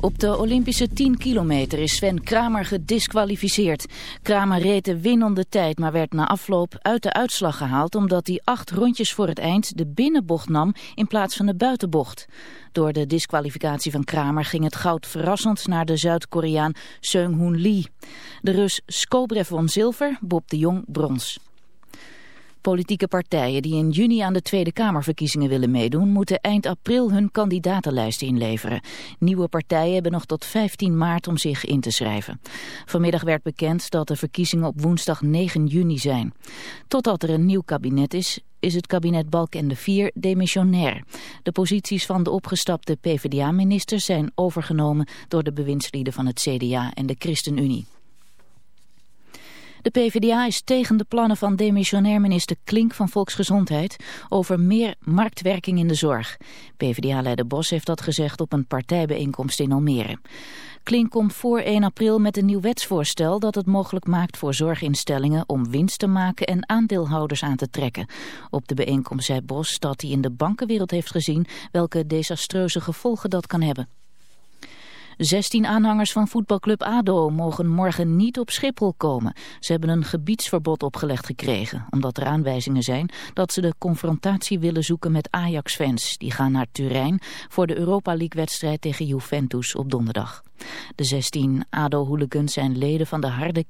Op de Olympische 10 kilometer is Sven Kramer gedisqualificeerd. Kramer reed de winnende tijd, maar werd na afloop uit de uitslag gehaald... omdat hij acht rondjes voor het eind de binnenbocht nam in plaats van de buitenbocht. Door de disqualificatie van Kramer ging het goud verrassend naar de Zuid-Koreaan Seung-hoon Lee. De Rus Skobrev won zilver, Bob de Jong brons. Politieke partijen die in juni aan de Tweede Kamerverkiezingen willen meedoen... moeten eind april hun kandidatenlijst inleveren. Nieuwe partijen hebben nog tot 15 maart om zich in te schrijven. Vanmiddag werd bekend dat de verkiezingen op woensdag 9 juni zijn. Totdat er een nieuw kabinet is, is het kabinet Balk en de Vier demissionair. De posities van de opgestapte PvdA-ministers zijn overgenomen... door de bewindslieden van het CDA en de ChristenUnie. De PvdA is tegen de plannen van demissionair minister Klink van Volksgezondheid over meer marktwerking in de zorg. PvdA-leider Bos heeft dat gezegd op een partijbijeenkomst in Almere. Klink komt voor 1 april met een nieuw wetsvoorstel dat het mogelijk maakt voor zorginstellingen om winst te maken en aandeelhouders aan te trekken. Op de bijeenkomst zei Bos dat hij in de bankenwereld heeft gezien welke desastreuze gevolgen dat kan hebben. 16 aanhangers van voetbalclub ADO mogen morgen niet op Schiphol komen. Ze hebben een gebiedsverbod opgelegd gekregen, omdat er aanwijzingen zijn dat ze de confrontatie willen zoeken met Ajax-fans. Die gaan naar Turijn voor de Europa League-wedstrijd tegen Juventus op donderdag. De 16 ADO-hooligans zijn leden van de harde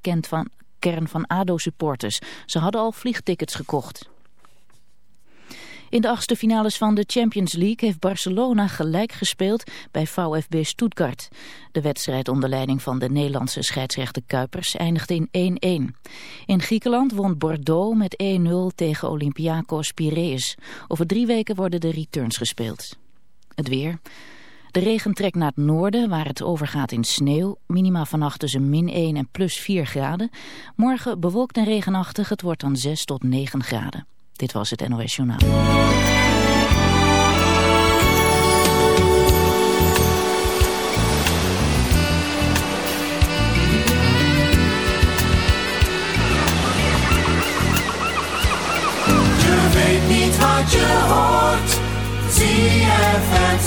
kern van ADO-supporters. Ze hadden al vliegtickets gekocht. In de achtste finales van de Champions League heeft Barcelona gelijk gespeeld bij VfB Stuttgart. De wedstrijd onder leiding van de Nederlandse scheidsrechter Kuipers eindigde in 1-1. In Griekenland won Bordeaux met 1-0 tegen Olympiakos Piraeus. Over drie weken worden de returns gespeeld. Het weer... De regen trekt naar het noorden, waar het overgaat in sneeuw. Minima vannacht tussen min 1 en plus 4 graden. Morgen bewolkt en regenachtig, het wordt dan 6 tot 9 graden. Dit was het NOS Journaal. Je weet niet wat je hoort. Zie je het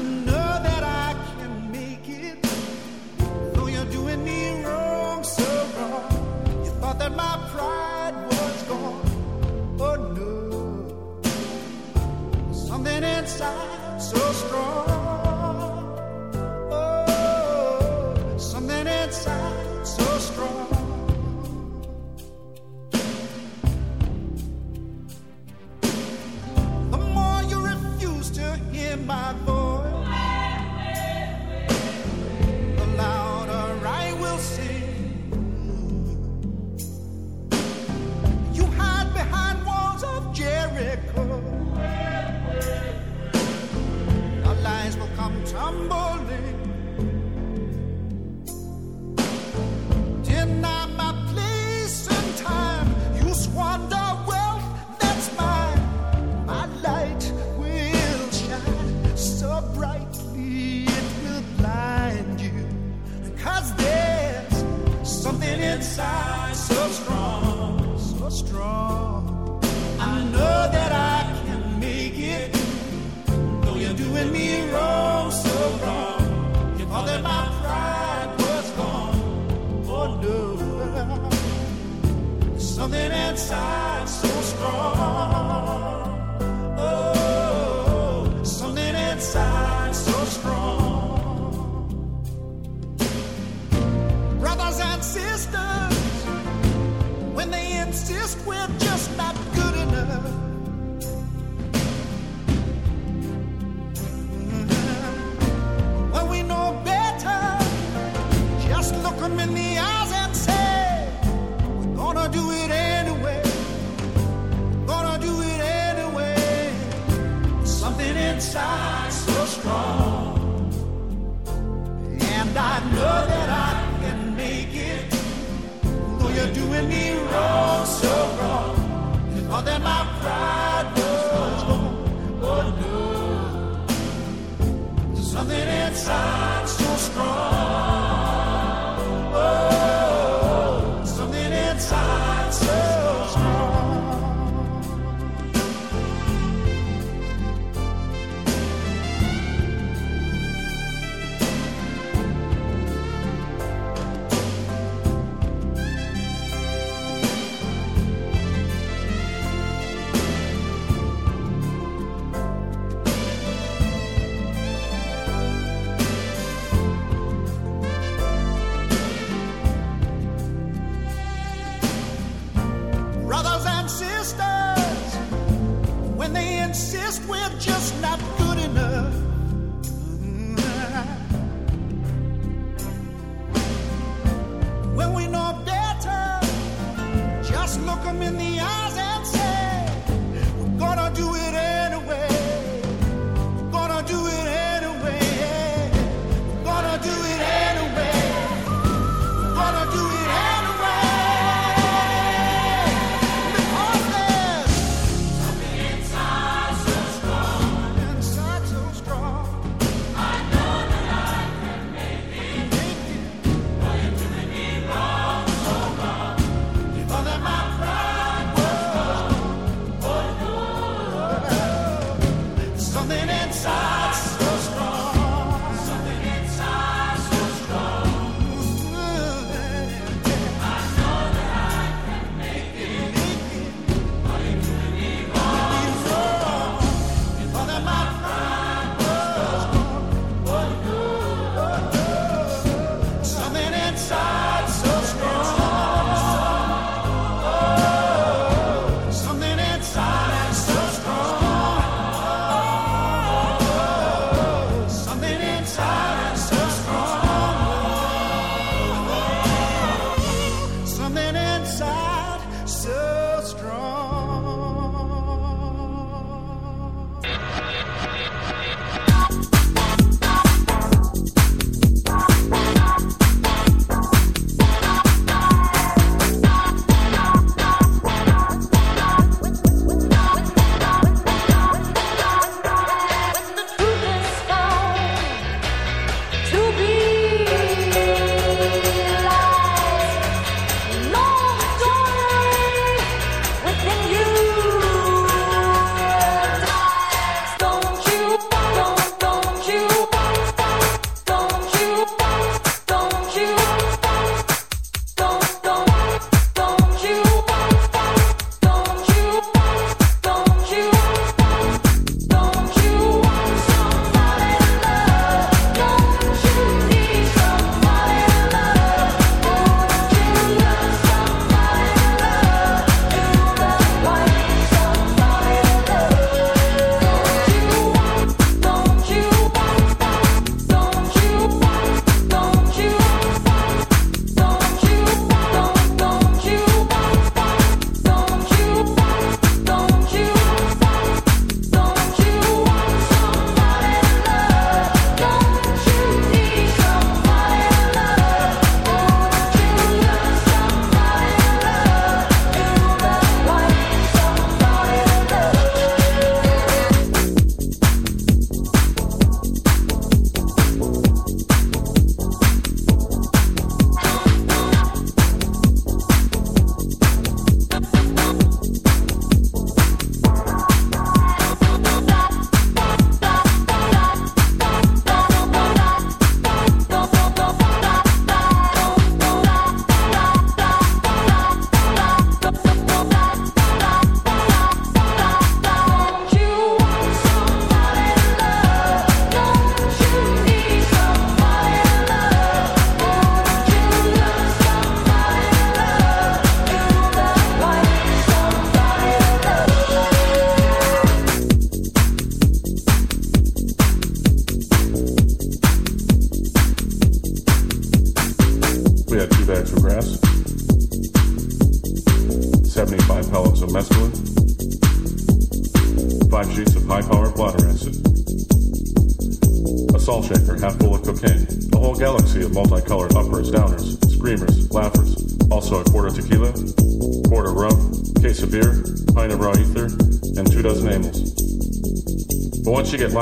Know that I something inside so strong. And I know that I can make it, though you're doing me wrong, so wrong. And all that my pride was gone, oh no. Something inside so strong.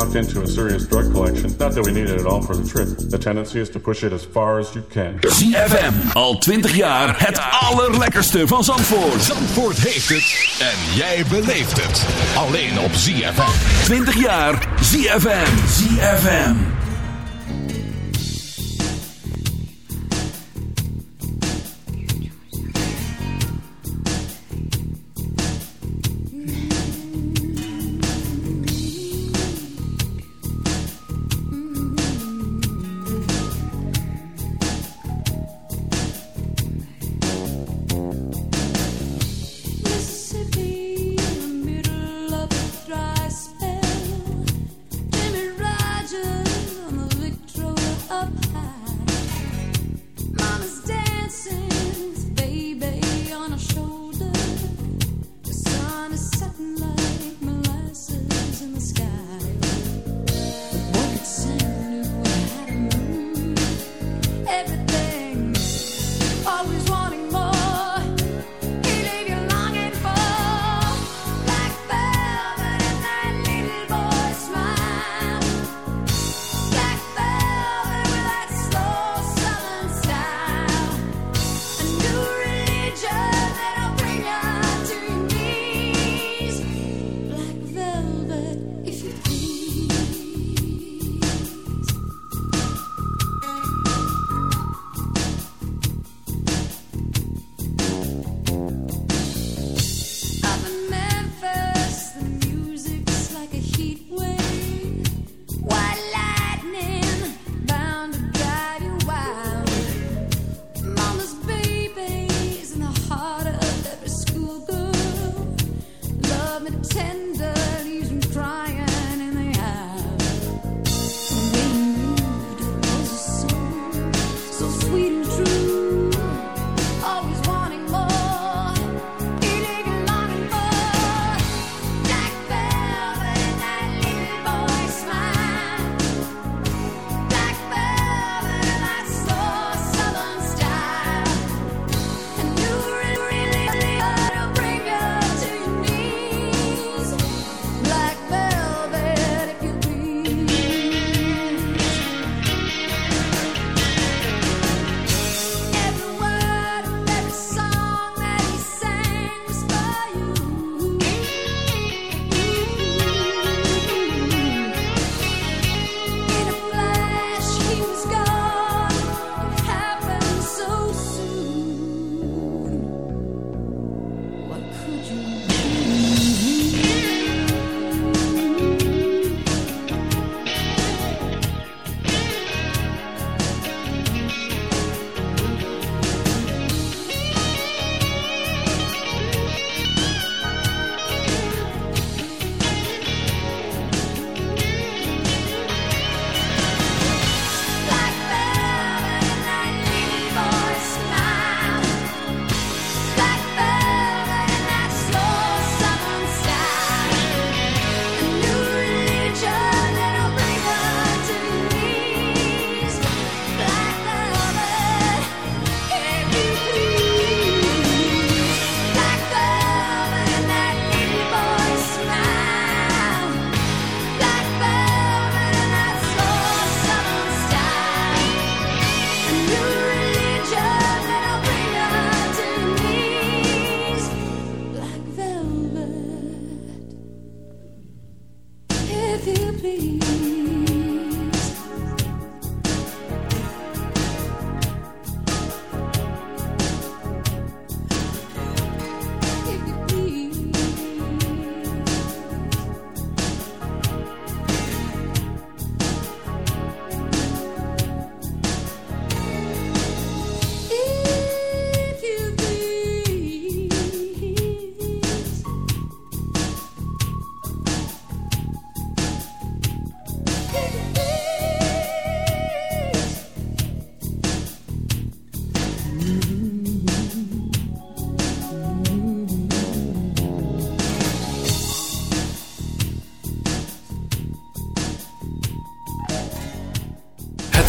locked into a serious drug collection. Not that we need it at all for the trip. The tendency is to push it as far as you can. ZFM, al 20 jaar het allerlekkerste van Zandvoort. Zandvoort heeft het en jij beleeft het. Alleen op ZFM. 20 jaar ZFM. ZFM.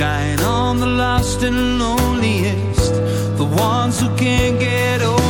shine on the lost and loneliest, the ones who can't get over.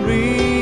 mystery.